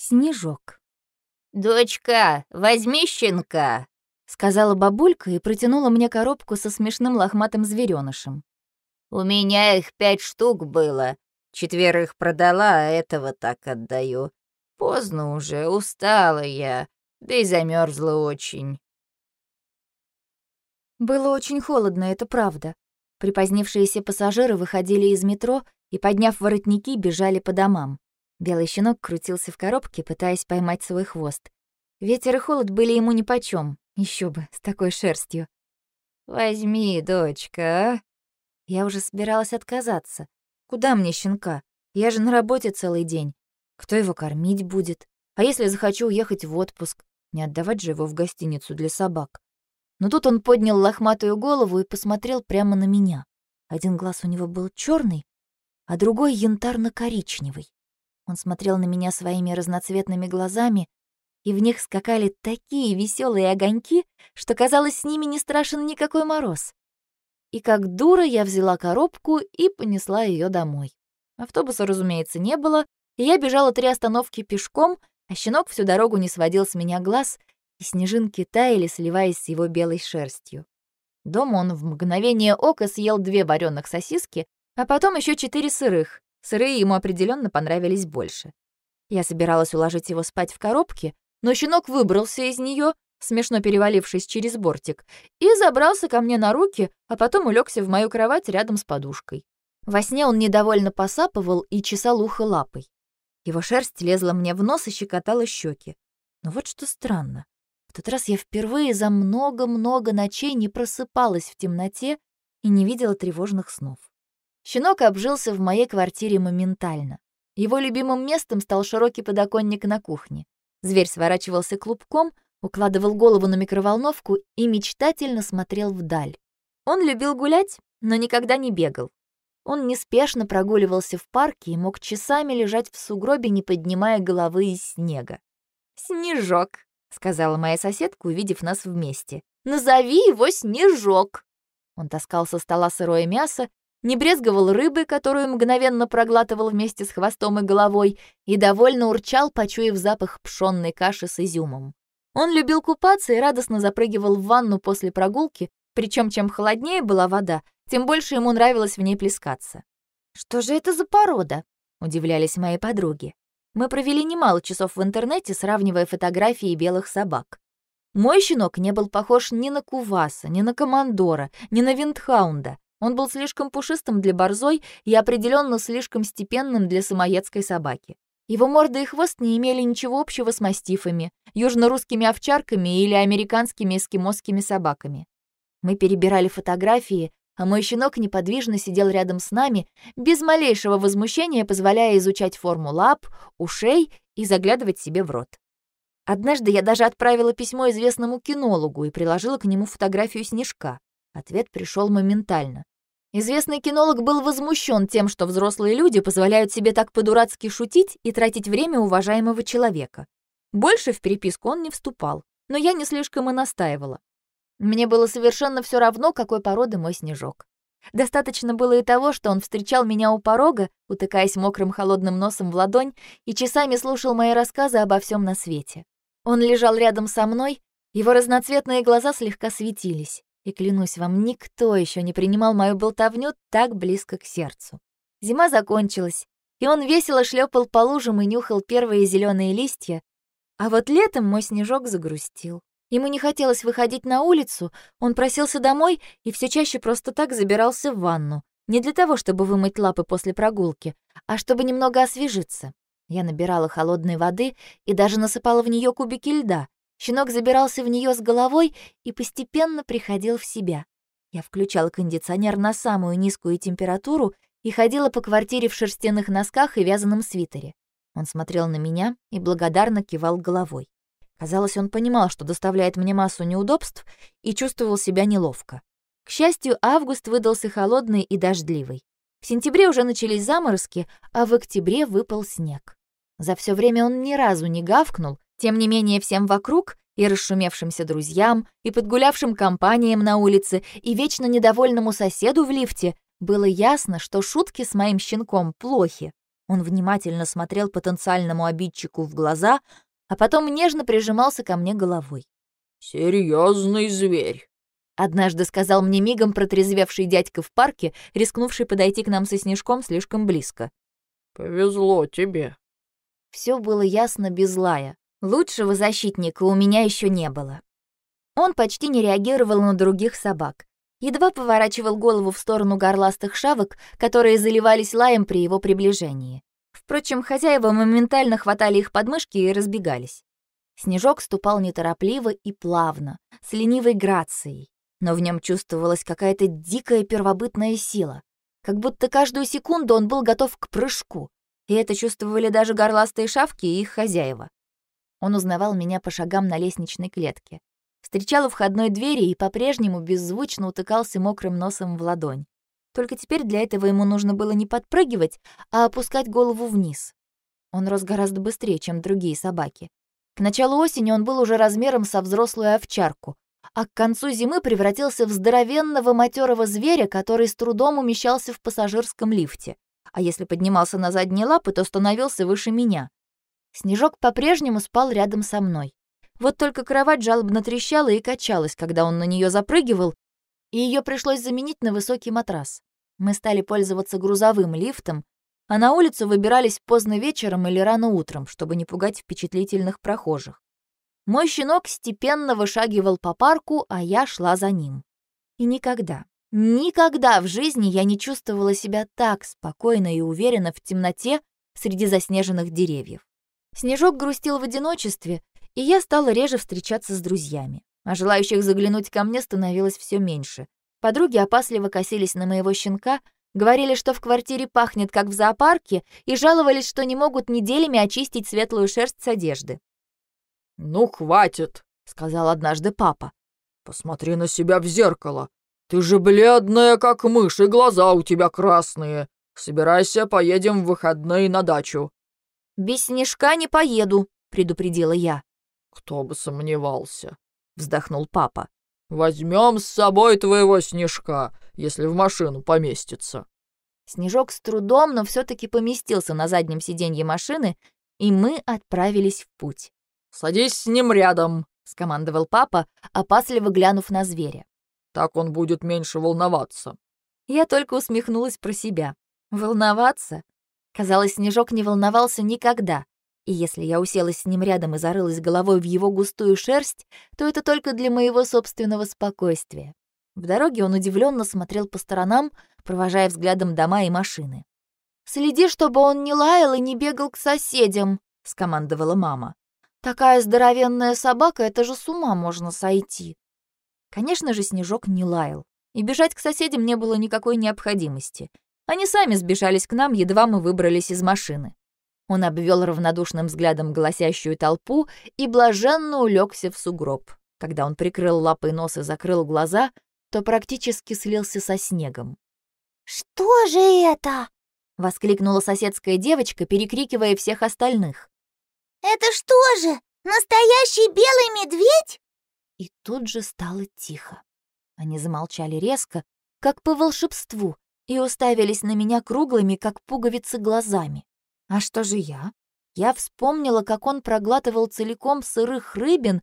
Снежок. «Дочка, возьми щенка!» — сказала бабулька и протянула мне коробку со смешным лохматым зверёнышем. «У меня их пять штук было. Четверых продала, а этого так отдаю. Поздно уже, устала я, да и замерзла очень». Было очень холодно, это правда. Припозднившиеся пассажиры выходили из метро и, подняв воротники, бежали по домам. Белый щенок крутился в коробке, пытаясь поймать свой хвост. Ветер и холод были ему нипочём, ещё бы, с такой шерстью. «Возьми, дочка, а?» Я уже собиралась отказаться. Куда мне щенка? Я же на работе целый день. Кто его кормить будет? А если захочу уехать в отпуск? Не отдавать же его в гостиницу для собак. Но тут он поднял лохматую голову и посмотрел прямо на меня. Один глаз у него был черный, а другой янтарно-коричневый. Он смотрел на меня своими разноцветными глазами, и в них скакали такие веселые огоньки, что, казалось, с ними не страшен никакой мороз. И как дура я взяла коробку и понесла ее домой. Автобуса, разумеется, не было, и я бежала три остановки пешком, а щенок всю дорогу не сводил с меня глаз, и снежинки таяли, сливаясь с его белой шерстью. Дома он в мгновение ока съел две вареных сосиски, а потом еще четыре сырых. Сырые ему определенно понравились больше. Я собиралась уложить его спать в коробке, но щенок выбрался из нее, смешно перевалившись через бортик, и забрался ко мне на руки, а потом улегся в мою кровать рядом с подушкой. Во сне он недовольно посапывал и чесал ухо лапой. Его шерсть лезла мне в нос и щекотала щеки. Но вот что странно. В тот раз я впервые за много-много ночей не просыпалась в темноте и не видела тревожных снов. Щенок обжился в моей квартире моментально. Его любимым местом стал широкий подоконник на кухне. Зверь сворачивался клубком, укладывал голову на микроволновку и мечтательно смотрел вдаль. Он любил гулять, но никогда не бегал. Он неспешно прогуливался в парке и мог часами лежать в сугробе, не поднимая головы из снега. «Снежок», — сказала моя соседка, увидев нас вместе. «Назови его Снежок». Он таскал со стола сырое мясо, не брезговал рыбы, которую мгновенно проглатывал вместе с хвостом и головой, и довольно урчал, почуяв запах пшённой каши с изюмом. Он любил купаться и радостно запрыгивал в ванну после прогулки, причем чем холоднее была вода, тем больше ему нравилось в ней плескаться. «Что же это за порода?» — удивлялись мои подруги. Мы провели немало часов в интернете, сравнивая фотографии белых собак. Мой щенок не был похож ни на Куваса, ни на Командора, ни на Виндхаунда. Он был слишком пушистым для борзой и определенно слишком степенным для самоедской собаки. Его морда и хвост не имели ничего общего с мастифами, южно-русскими овчарками или американскими эскимосскими собаками. Мы перебирали фотографии, а мой щенок неподвижно сидел рядом с нами, без малейшего возмущения позволяя изучать форму лап, ушей и заглядывать себе в рот. Однажды я даже отправила письмо известному кинологу и приложила к нему фотографию снежка. Ответ пришел моментально. Известный кинолог был возмущен тем, что взрослые люди позволяют себе так по-дурацки шутить и тратить время уважаемого человека. Больше в переписку он не вступал, но я не слишком и настаивала. Мне было совершенно все равно, какой породы мой снежок. Достаточно было и того, что он встречал меня у порога, утыкаясь мокрым холодным носом в ладонь, и часами слушал мои рассказы обо всем на свете. Он лежал рядом со мной, его разноцветные глаза слегка светились. И клянусь вам, никто еще не принимал мою болтовню так близко к сердцу. Зима закончилась, и он весело шлепал по лужам и нюхал первые зеленые листья, а вот летом мой снежок загрустил. Ему не хотелось выходить на улицу, он просился домой и все чаще просто так забирался в ванну. Не для того, чтобы вымыть лапы после прогулки, а чтобы немного освежиться. Я набирала холодной воды и даже насыпала в нее кубики льда, Щенок забирался в нее с головой и постепенно приходил в себя. Я включала кондиционер на самую низкую температуру и ходила по квартире в шерстяных носках и вязаном свитере. Он смотрел на меня и благодарно кивал головой. Казалось, он понимал, что доставляет мне массу неудобств и чувствовал себя неловко. К счастью, август выдался холодный и дождливый. В сентябре уже начались заморозки, а в октябре выпал снег. За все время он ни разу не гавкнул, тем не менее, всем вокруг, и расшумевшимся друзьям, и подгулявшим компаниям на улице, и вечно недовольному соседу в лифте, было ясно, что шутки с моим щенком плохи. Он внимательно смотрел потенциальному обидчику в глаза, а потом нежно прижимался ко мне головой. «Серьезный зверь», — однажды сказал мне мигом протрезвевший дядька в парке, рискнувший подойти к нам со снежком слишком близко. «Повезло тебе». Все было ясно без лая. Лучшего защитника у меня еще не было. Он почти не реагировал на других собак. Едва поворачивал голову в сторону горластых шавок, которые заливались лаем при его приближении. Впрочем, хозяева моментально хватали их подмышки и разбегались. Снежок ступал неторопливо и плавно, с ленивой грацией, но в нем чувствовалась какая-то дикая первобытная сила, как будто каждую секунду он был готов к прыжку, и это чувствовали даже горластые шавки и их хозяева. Он узнавал меня по шагам на лестничной клетке, встречал у входной двери и по-прежнему беззвучно утыкался мокрым носом в ладонь. Только теперь для этого ему нужно было не подпрыгивать, а опускать голову вниз. Он рос гораздо быстрее, чем другие собаки. К началу осени он был уже размером со взрослую овчарку, а к концу зимы превратился в здоровенного матерого зверя, который с трудом умещался в пассажирском лифте. А если поднимался на задние лапы, то становился выше меня. Снежок по-прежнему спал рядом со мной. Вот только кровать жалобно трещала и качалась, когда он на нее запрыгивал, и ее пришлось заменить на высокий матрас. Мы стали пользоваться грузовым лифтом, а на улицу выбирались поздно вечером или рано утром, чтобы не пугать впечатлительных прохожих. Мой щенок степенно вышагивал по парку, а я шла за ним. И никогда, никогда в жизни я не чувствовала себя так спокойно и уверенно в темноте среди заснеженных деревьев. Снежок грустил в одиночестве, и я стала реже встречаться с друзьями, а желающих заглянуть ко мне становилось все меньше. Подруги опасливо косились на моего щенка, Говорили, что в квартире пахнет, как в зоопарке, и жаловались, что не могут неделями очистить светлую шерсть с одежды. «Ну, хватит», — сказал однажды папа. «Посмотри на себя в зеркало. Ты же бледная, как мышь, и глаза у тебя красные. Собирайся, поедем в выходные на дачу». «Без снежка не поеду», — предупредила я. «Кто бы сомневался», — вздохнул папа. «Возьмем с собой твоего снежка если в машину поместится». Снежок с трудом, но все таки поместился на заднем сиденье машины, и мы отправились в путь. «Садись с ним рядом», — скомандовал папа, опасливо глянув на зверя. «Так он будет меньше волноваться». Я только усмехнулась про себя. Волноваться? Казалось, Снежок не волновался никогда. И если я уселась с ним рядом и зарылась головой в его густую шерсть, то это только для моего собственного спокойствия. В дороге он удивленно смотрел по сторонам, провожая взглядом дома и машины. «Следи, чтобы он не лаял и не бегал к соседям», — скомандовала мама. «Такая здоровенная собака, это же с ума можно сойти». Конечно же, Снежок не лаял, и бежать к соседям не было никакой необходимости. Они сами сбежались к нам, едва мы выбрались из машины. Он обвел равнодушным взглядом голосящую толпу и блаженно улегся в сугроб. Когда он прикрыл лапой нос и закрыл глаза, то практически слился со снегом. «Что же это?» — воскликнула соседская девочка, перекрикивая всех остальных. «Это что же, настоящий белый медведь?» И тут же стало тихо. Они замолчали резко, как по волшебству, и уставились на меня круглыми, как пуговицы, глазами. А что же я? Я вспомнила, как он проглатывал целиком сырых рыбин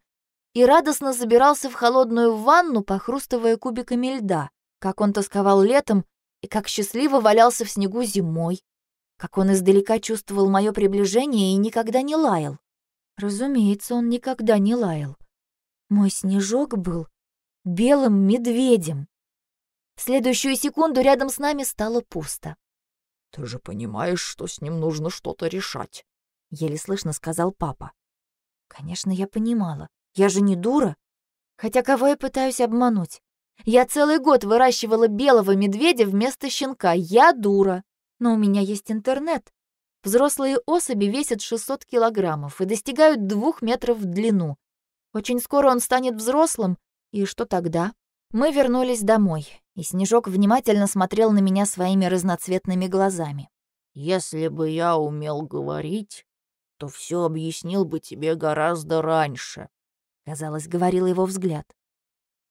и радостно забирался в холодную ванну, похрустывая кубиками льда, как он тосковал летом и как счастливо валялся в снегу зимой, как он издалека чувствовал мое приближение и никогда не лаял. Разумеется, он никогда не лаял. Мой снежок был белым медведем. В следующую секунду рядом с нами стало пусто. «Ты же понимаешь, что с ним нужно что-то решать», — еле слышно сказал папа. Конечно, я понимала. Я же не дура. Хотя кого я пытаюсь обмануть? Я целый год выращивала белого медведя вместо щенка. Я дура. Но у меня есть интернет. Взрослые особи весят 600 килограммов и достигают двух метров в длину. Очень скоро он станет взрослым, и что тогда? Мы вернулись домой, и Снежок внимательно смотрел на меня своими разноцветными глазами. «Если бы я умел говорить, то все объяснил бы тебе гораздо раньше», казалось, говорил его взгляд.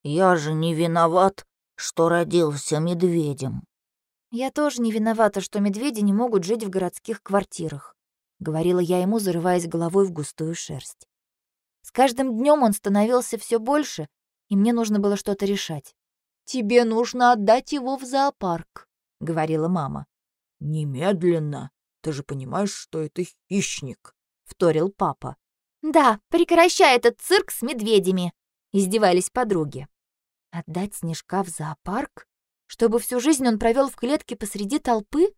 «Я же не виноват, что родился медведем». «Я тоже не виновата, что медведи не могут жить в городских квартирах», — говорила я ему, зарываясь головой в густую шерсть. С каждым днем он становился все больше, и мне нужно было что-то решать. «Тебе нужно отдать его в зоопарк», — говорила мама. «Немедленно! Ты же понимаешь, что это хищник!» — вторил папа. «Да, прекращай этот цирк с медведями!» — издевались подруги. Отдать Снежка в зоопарк? Чтобы всю жизнь он провел в клетке посреди толпы?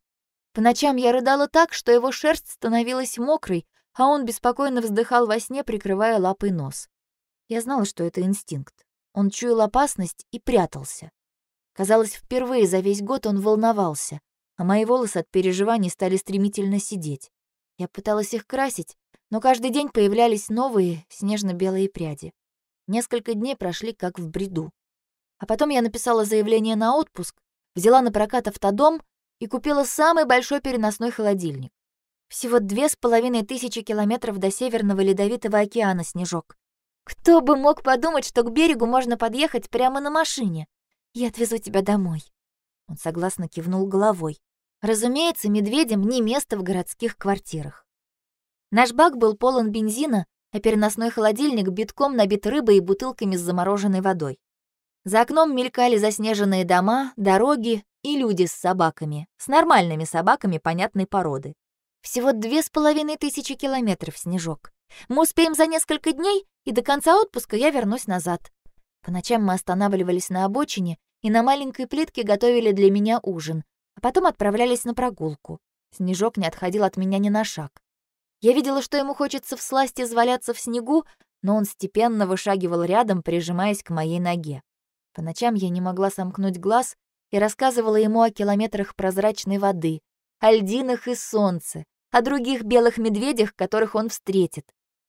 По ночам я рыдала так, что его шерсть становилась мокрой, а он беспокойно вздыхал во сне, прикрывая лапой нос. Я знала, что это инстинкт. Он чуял опасность и прятался. Казалось, впервые за весь год он волновался, а мои волосы от переживаний стали стремительно сидеть. Я пыталась их красить, но каждый день появлялись новые снежно-белые пряди. Несколько дней прошли как в бреду. А потом я написала заявление на отпуск, взяла на прокат автодом и купила самый большой переносной холодильник. Всего две с половиной тысячи километров до Северного Ледовитого океана, Снежок. Кто бы мог подумать, что к берегу можно подъехать прямо на машине? Я отвезу тебя домой. Он согласно кивнул головой. Разумеется, медведям не место в городских квартирах. Наш бак был полон бензина, а переносной холодильник битком набит рыбой и бутылками с замороженной водой. За окном мелькали заснеженные дома, дороги и люди с собаками, с нормальными собаками понятной породы. Всего две с половиной тысячи километров, Снежок. Мы успеем за несколько дней, и до конца отпуска я вернусь назад. По ночам мы останавливались на обочине и на маленькой плитке готовили для меня ужин, а потом отправлялись на прогулку. Снежок не отходил от меня ни на шаг. Я видела, что ему хочется всласть изваляться в снегу, но он степенно вышагивал рядом, прижимаясь к моей ноге. По ночам я не могла сомкнуть глаз и рассказывала ему о километрах прозрачной воды, о льдинах и солнце, о других белых медведях, которых он встретит.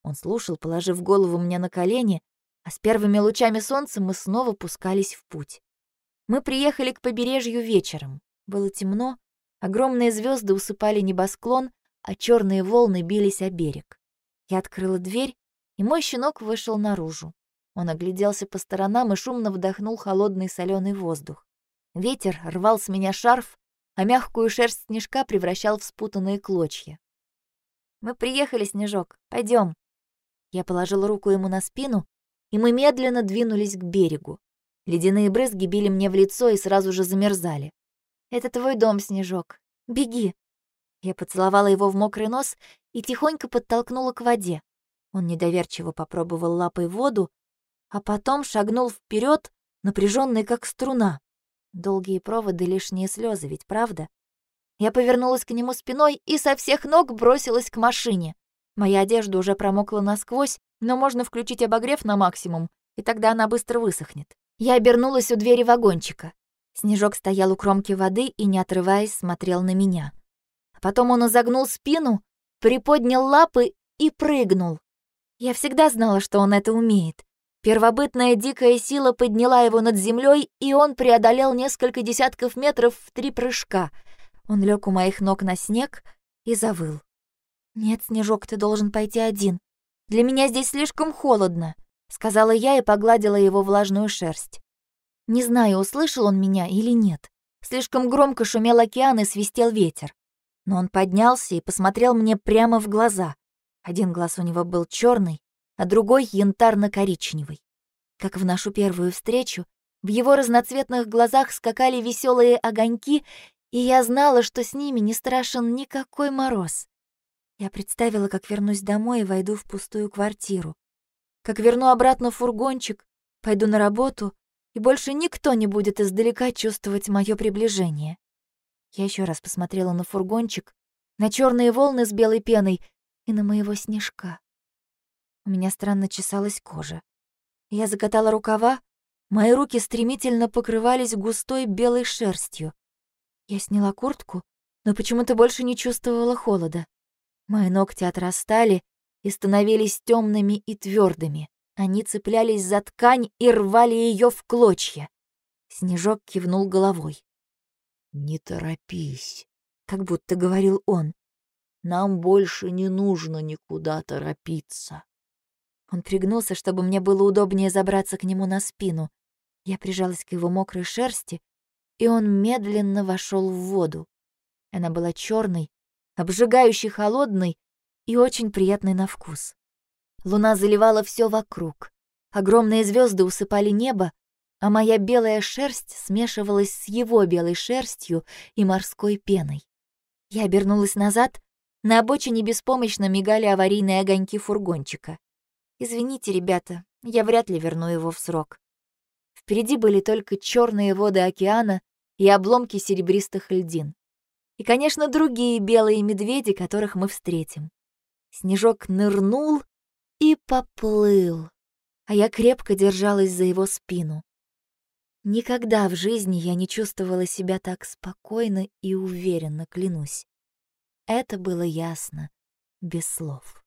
Он слушал, положив голову мне на колени, а с первыми лучами солнца мы снова пускались в путь. Мы приехали к побережью вечером. Было темно, огромные звезды усыпали небосклон, а черные волны бились о берег. Я открыла дверь, и мой щенок вышел наружу. Он огляделся по сторонам и шумно вдохнул холодный соленый воздух. Ветер рвал с меня шарф, а мягкую шерсть снежка превращал в спутанные клочья. «Мы приехали, Снежок, пойдем. Я положила руку ему на спину, и мы медленно двинулись к берегу. Ледяные брызги били мне в лицо и сразу же замерзали. «Это твой дом, Снежок. Беги!» Я поцеловала его в мокрый нос и тихонько подтолкнула к воде. Он недоверчиво попробовал лапой воду, а потом шагнул вперед, напряженный как струна. Долгие проводы, лишние слезы, ведь правда? Я повернулась к нему спиной и со всех ног бросилась к машине. Моя одежда уже промокла насквозь, но можно включить обогрев на максимум, и тогда она быстро высохнет. Я обернулась у двери вагончика. Снежок стоял у кромки воды и, не отрываясь, смотрел на меня. А потом он изогнул спину, приподнял лапы и прыгнул. Я всегда знала, что он это умеет. Первобытная дикая сила подняла его над землей, и он преодолел несколько десятков метров в три прыжка. Он лег у моих ног на снег и завыл. «Нет, Снежок, ты должен пойти один. Для меня здесь слишком холодно», — сказала я и погладила его влажную шерсть. Не знаю, услышал он меня или нет. Слишком громко шумел океан и свистел ветер. Но он поднялся и посмотрел мне прямо в глаза. Один глаз у него был черный, а другой янтарно-коричневый. Как в нашу первую встречу, в его разноцветных глазах скакали веселые огоньки, и я знала, что с ними не страшен никакой мороз. Я представила, как вернусь домой и войду в пустую квартиру. Как верну обратно фургончик, пойду на работу, и больше никто не будет издалека чувствовать мое приближение. Я еще раз посмотрела на фургончик, на черные волны с белой пеной и на моего снежка. У меня странно чесалась кожа. Я закатала рукава, мои руки стремительно покрывались густой белой шерстью. Я сняла куртку, но почему-то больше не чувствовала холода. Мои ногти отрастали и становились темными и твердыми. Они цеплялись за ткань и рвали ее в клочья. Снежок кивнул головой. «Не торопись», — как будто говорил он. «Нам больше не нужно никуда торопиться». Он пригнулся, чтобы мне было удобнее забраться к нему на спину. Я прижалась к его мокрой шерсти, и он медленно вошел в воду. Она была черной, обжигающей холодной и очень приятной на вкус. Луна заливала все вокруг. Огромные звезды усыпали небо, а моя белая шерсть смешивалась с его белой шерстью и морской пеной. Я обернулась назад, на обочине беспомощно мигали аварийные огоньки фургончика. «Извините, ребята, я вряд ли верну его в срок». Впереди были только черные воды океана и обломки серебристых льдин. И, конечно, другие белые медведи, которых мы встретим. Снежок нырнул и поплыл, а я крепко держалась за его спину. Никогда в жизни я не чувствовала себя так спокойно и уверенно, клянусь. Это было ясно, без слов.